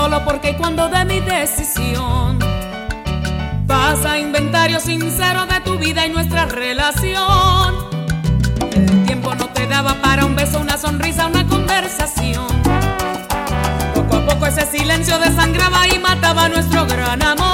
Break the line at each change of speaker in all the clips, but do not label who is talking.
solo porque cuando de mi decisión pasa inventario sincero de tu vida y nuestra relación. El tiempo no te daba para un beso, una sonrisa, una conversación. Poco a poco ese silencio desangraba y mataba nuestro gran amor.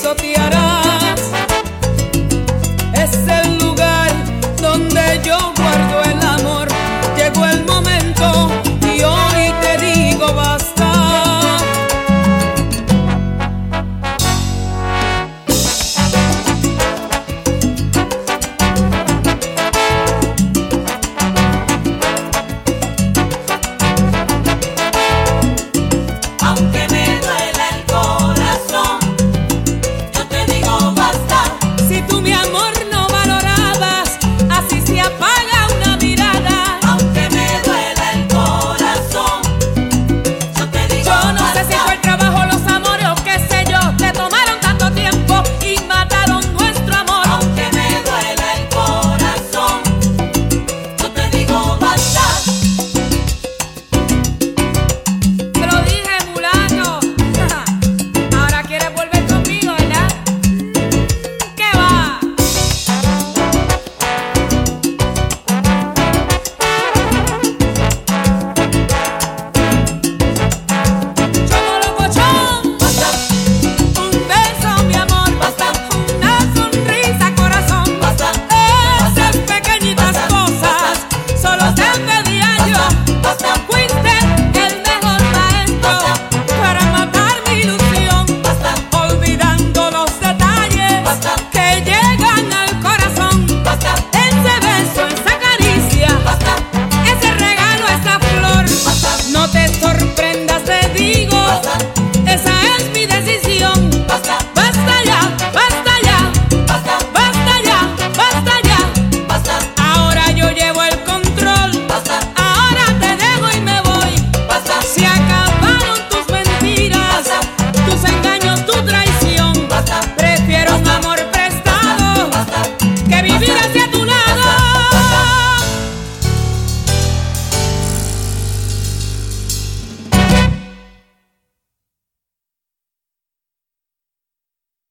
eso